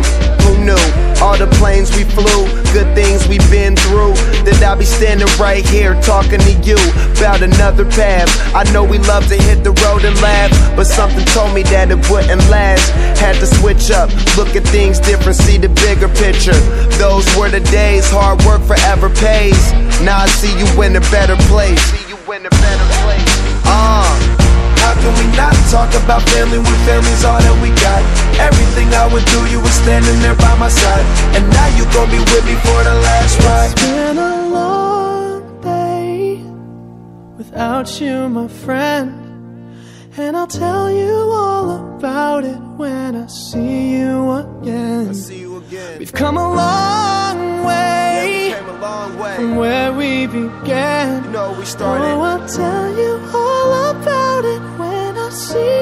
Who knew? All the planes we flew, good things we've been through. That I'll be standing right here talking to you about another path. I know we love to hit the road and laugh, but something told me that it wouldn't last. Had to switch up, look at things different, see the bigger picture. Those were the days, hard work forever pays. Now I see you in a better place. See you in a better place. Uh. How can we not talk about family when family's all that we got? Everything I would do, you were standing there by my side. And now you gon' be with me for the last ride. It's been a long day without you, my friend. And I'll tell you all about it when I see you again. See you again. We've come a long way Yeah, a long way. from where we began. You know, we started. Oh, I'll tell you all about it when I see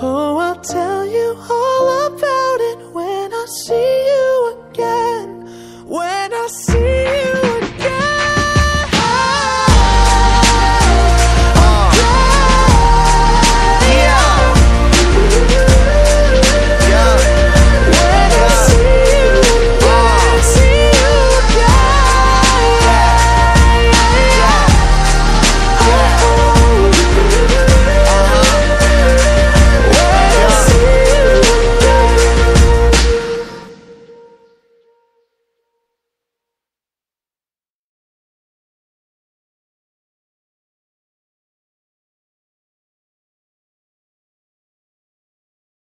Oh, I'll tell you all